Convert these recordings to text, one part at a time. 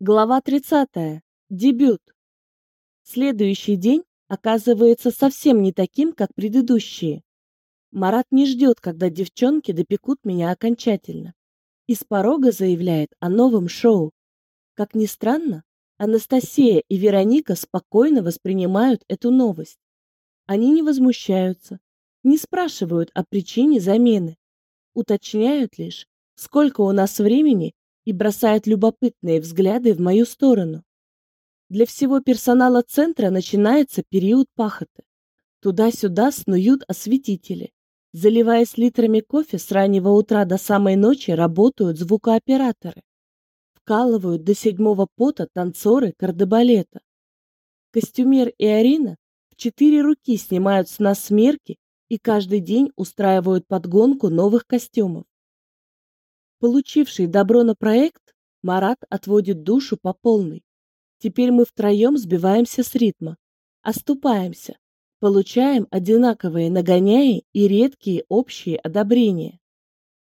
Глава 30. Дебют. Следующий день оказывается совсем не таким, как предыдущие. Марат не ждет, когда девчонки допекут меня окончательно. И с порога заявляет о новом шоу. Как ни странно, Анастасия и Вероника спокойно воспринимают эту новость. Они не возмущаются, не спрашивают о причине замены, уточняют лишь, сколько у нас времени и бросает любопытные взгляды в мою сторону. Для всего персонала центра начинается период пахоты. Туда-сюда снуют осветители. Заливаясь литрами кофе с раннего утра до самой ночи, работают звукооператоры. Вкалывают до седьмого пота танцоры кардебалета. Костюмер и Арина в четыре руки снимают с нас смерки и каждый день устраивают подгонку новых костюмов. Получивший добро на проект, Марат отводит душу по полной. Теперь мы втроем сбиваемся с ритма, оступаемся, получаем одинаковые нагоняи и редкие общие одобрения.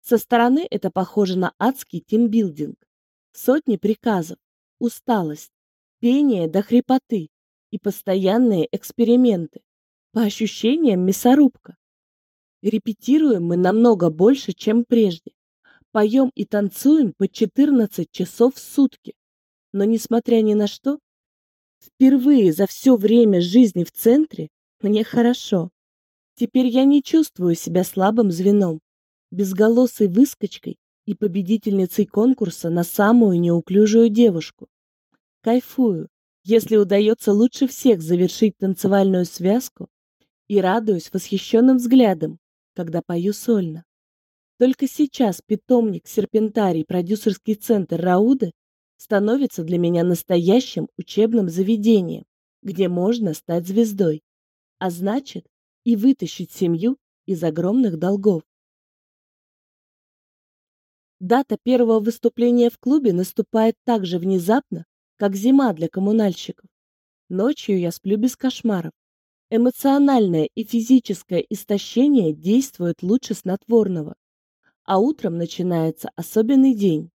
Со стороны это похоже на адский тимбилдинг. Сотни приказов, усталость, пение до хрипоты и постоянные эксперименты. По ощущениям мясорубка. Репетируем мы намного больше, чем прежде поем и танцуем по 14 часов в сутки. Но, несмотря ни на что, впервые за все время жизни в центре мне хорошо. Теперь я не чувствую себя слабым звеном, безголосой выскочкой и победительницей конкурса на самую неуклюжую девушку. Кайфую, если удается лучше всех завершить танцевальную связку и радуюсь восхищенным взглядом, когда пою сольно. Только сейчас питомник, серпентарий, продюсерский центр Рауды становится для меня настоящим учебным заведением, где можно стать звездой, а значит и вытащить семью из огромных долгов. Дата первого выступления в клубе наступает так же внезапно, как зима для коммунальщиков. Ночью я сплю без кошмаров. Эмоциональное и физическое истощение действует лучше снотворного а утром начинается особенный день.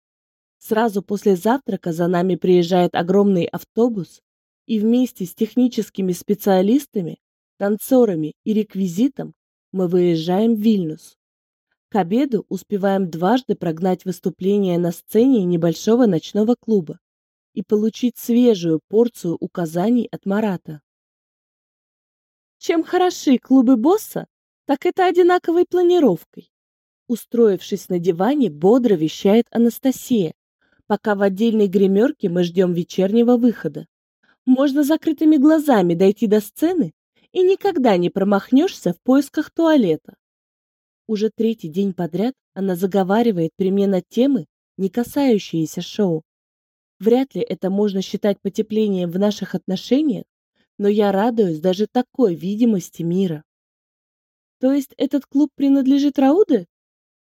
Сразу после завтрака за нами приезжает огромный автобус, и вместе с техническими специалистами, танцорами и реквизитом мы выезжаем в Вильнюс. К обеду успеваем дважды прогнать выступление на сцене небольшого ночного клуба и получить свежую порцию указаний от Марата. Чем хороши клубы босса, так это одинаковой планировкой. Устроившись на диване, бодро вещает Анастасия, пока в отдельной гримерке мы ждем вечернего выхода. Можно закрытыми глазами дойти до сцены и никогда не промахнешься в поисках туалета. Уже третий день подряд она заговаривает примена темы, не касающиеся шоу. Вряд ли это можно считать потеплением в наших отношениях, но я радуюсь даже такой видимости мира. То есть этот клуб принадлежит Рауде?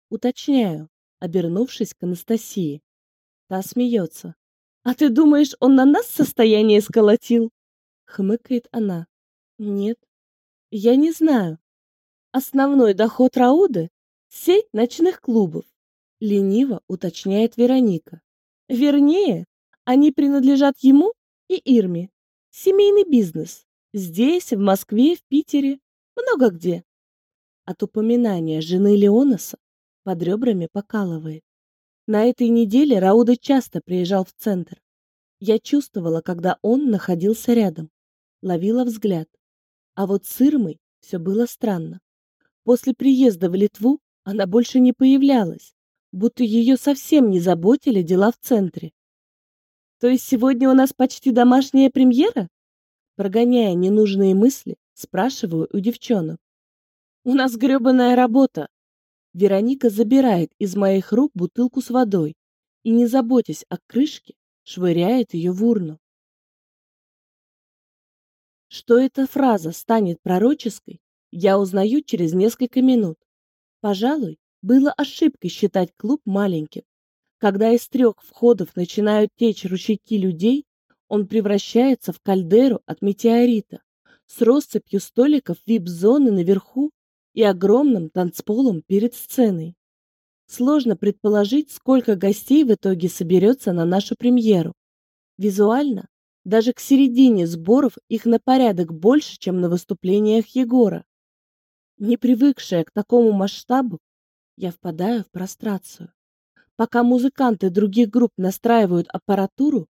Уточняю, обернувшись к Анастасии. Та смеется. «А ты думаешь, он на нас состояние сколотил?» Хмыкает она. «Нет, я не знаю. Основной доход Рауды — сеть ночных клубов», лениво уточняет Вероника. «Вернее, они принадлежат ему и Ирме. Семейный бизнес. Здесь, в Москве, в Питере, много где». От упоминания жены Леонаса под ребрами покалывает. На этой неделе Рауда часто приезжал в центр. Я чувствовала, когда он находился рядом. Ловила взгляд. А вот с Ирмой все было странно. После приезда в Литву она больше не появлялась, будто ее совсем не заботили дела в центре. То есть сегодня у нас почти домашняя премьера? Прогоняя ненужные мысли, спрашиваю у девчонок. У нас гребаная работа, Вероника забирает из моих рук бутылку с водой и, не заботясь о крышке, швыряет ее в урну. Что эта фраза станет пророческой, я узнаю через несколько минут. Пожалуй, было ошибкой считать клуб маленьким. Когда из трех входов начинают течь ручейки людей, он превращается в кальдеру от метеорита с россыпью столиков вип-зоны наверху и огромным танцполом перед сценой. Сложно предположить, сколько гостей в итоге соберется на нашу премьеру. Визуально, даже к середине сборов их на порядок больше, чем на выступлениях Егора. Не привыкшая к такому масштабу, я впадаю в прострацию. Пока музыканты других групп настраивают аппаратуру,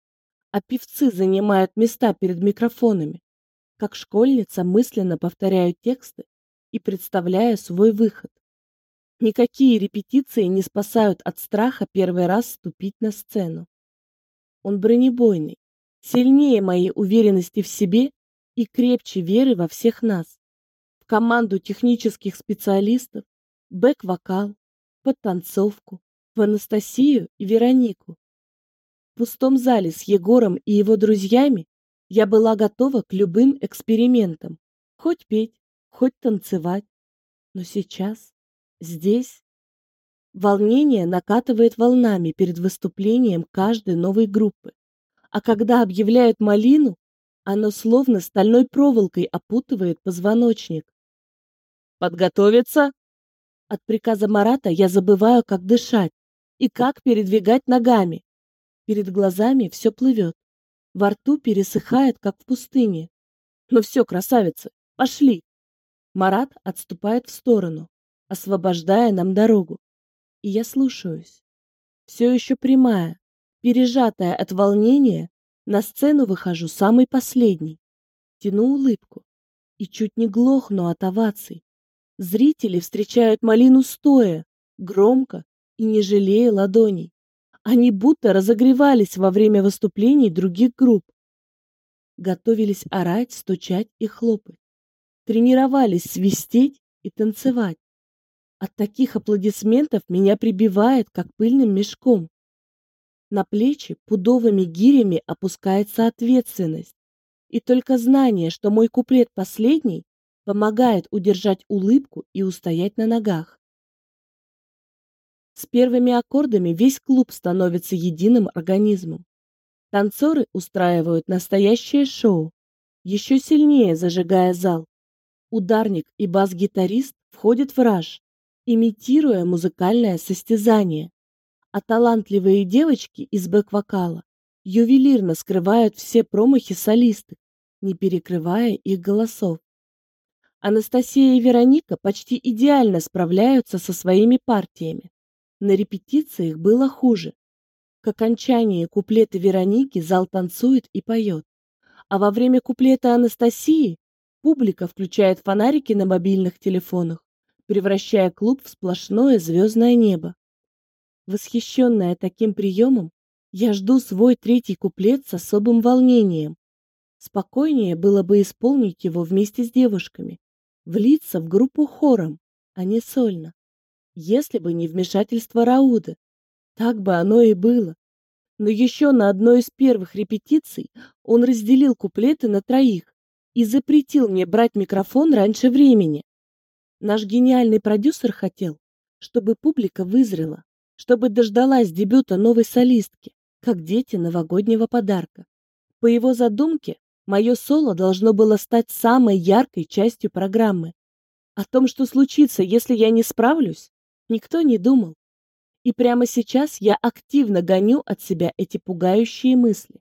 а певцы занимают места перед микрофонами, как школьница мысленно повторяю тексты и представляю свой выход. Никакие репетиции не спасают от страха первый раз ступить на сцену. Он бронебойный, сильнее моей уверенности в себе и крепче веры во всех нас. В команду технических специалистов, бэк-вокал, подтанцовку, в Анастасию и Веронику. В пустом зале с Егором и его друзьями я была готова к любым экспериментам. Хоть петь, хоть танцевать. Но сейчас, здесь, волнение накатывает волнами перед выступлением каждой новой группы. А когда объявляют малину, оно словно стальной проволокой опутывает позвоночник. «Подготовиться!» От приказа Марата я забываю, как дышать и как передвигать ногами. Перед глазами все плывет. Во рту пересыхает, как в пустыне. Ну все, красавицы, пошли. Марат отступает в сторону, освобождая нам дорогу. И я слушаюсь. Все еще прямая, пережатая от волнения, на сцену выхожу самый последний. Тяну улыбку и чуть не глохну от оваций. Зрители встречают малину стоя, громко и не жалея ладоней. Они будто разогревались во время выступлений других групп. Готовились орать, стучать и хлопать. Тренировались свистеть и танцевать. От таких аплодисментов меня прибивает, как пыльным мешком. На плечи пудовыми гирями опускается ответственность. И только знание, что мой куплет последний, помогает удержать улыбку и устоять на ногах. С первыми аккордами весь клуб становится единым организмом. Танцоры устраивают настоящее шоу, еще сильнее зажигая зал. Ударник и бас-гитарист входят в раж, имитируя музыкальное состязание. А талантливые девочки из бэк-вокала ювелирно скрывают все промахи солисток, не перекрывая их голосов. Анастасия и Вероника почти идеально справляются со своими партиями. На репетициях было хуже. К окончании куплета Вероники зал танцует и поет. А во время куплета Анастасии публика включает фонарики на мобильных телефонах, превращая клуб в сплошное звездное небо. Восхищенная таким приемом, я жду свой третий куплет с особым волнением. Спокойнее было бы исполнить его вместе с девушками, влиться в группу хором, а не сольно если бы не вмешательство Рауда. Так бы оно и было. Но еще на одной из первых репетиций он разделил куплеты на троих и запретил мне брать микрофон раньше времени. Наш гениальный продюсер хотел, чтобы публика вызрела, чтобы дождалась дебюта новой солистки, как дети новогоднего подарка. По его задумке, мое соло должно было стать самой яркой частью программы. О том, что случится, если я не справлюсь, никто не думал. И прямо сейчас я активно гоню от себя эти пугающие мысли.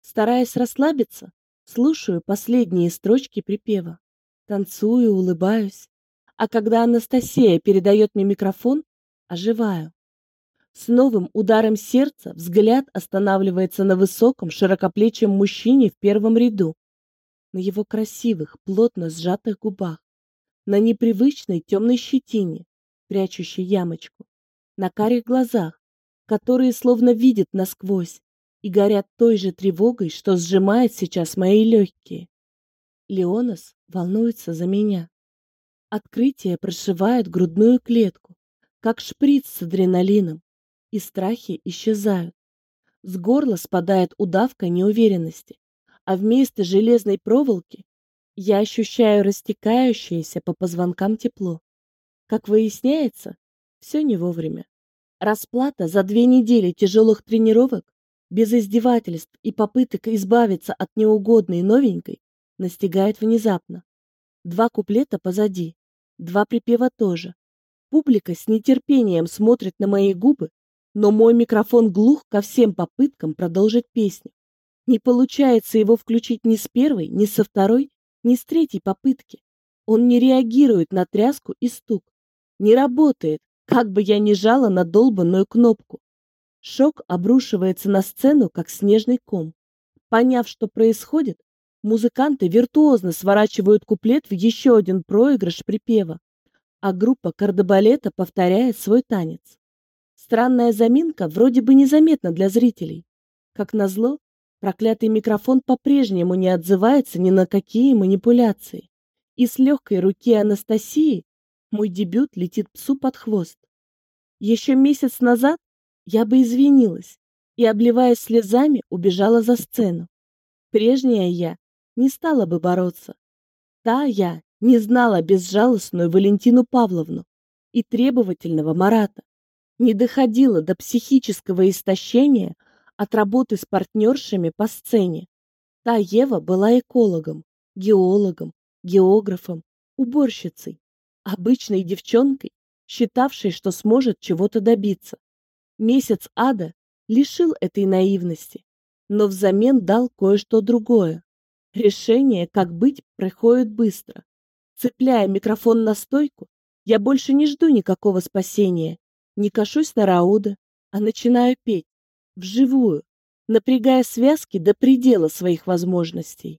Стараясь расслабиться, слушаю последние строчки припева. Танцую, улыбаюсь. А когда Анастасия передает мне микрофон, оживаю. С новым ударом сердца взгляд останавливается на высоком, широкоплечем мужчине в первом ряду, на его красивых, плотно сжатых губах, на непривычной темной щетине, прячущей ямочку, на карих глазах, которые словно видят насквозь и горят той же тревогой, что сжимает сейчас мои легкие. Леонас волнуется за меня. Открытие прошивает грудную клетку, как шприц с адреналином, и страхи исчезают. С горла спадает удавка неуверенности, а вместо железной проволоки я ощущаю растекающееся по позвонкам тепло. Как выясняется, все не вовремя. Расплата за две недели тяжелых тренировок, без издевательств и попыток избавиться от неугодной новенькой, настигает внезапно. Два куплета позади, два припева тоже. Публика с нетерпением смотрит на мои губы, но мой микрофон глух ко всем попыткам продолжить песню. Не получается его включить ни с первой, ни со второй, ни с третьей попытки. Он не реагирует на тряску и стук. Не работает, как бы я ни жала на долбанную кнопку. Шок обрушивается на сцену, как снежный ком. Поняв, что происходит, музыканты виртуозно сворачивают куплет в еще один проигрыш припева, а группа кардебалета повторяет свой танец. Странная заминка вроде бы незаметна для зрителей. Как назло, проклятый микрофон по-прежнему не отзывается ни на какие манипуляции и с легкой руки Анастасии мой дебют летит псу под хвост. Еще месяц назад я бы извинилась и, обливаясь слезами, убежала за сцену. Прежняя я не стала бы бороться. Та я не знала безжалостную Валентину Павловну и требовательного Марата, не доходила до психического истощения от работы с партнершами по сцене. Та Ева была экологом, геологом, географом, уборщицей, обычной девчонкой, считавшей, что сможет чего-то добиться. Месяц ада лишил этой наивности, но взамен дал кое-что другое. Решение, как быть, приходит быстро. Цепляя микрофон на стойку, я больше не жду никакого спасения, не кашусь на Рауда, а начинаю петь, вживую, напрягая связки до предела своих возможностей.